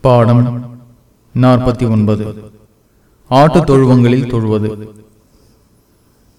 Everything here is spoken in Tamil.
பாடம் நாற்பத்தி ஒன்பது. ஆட்டு தொழுவங்களில் தொழுவது.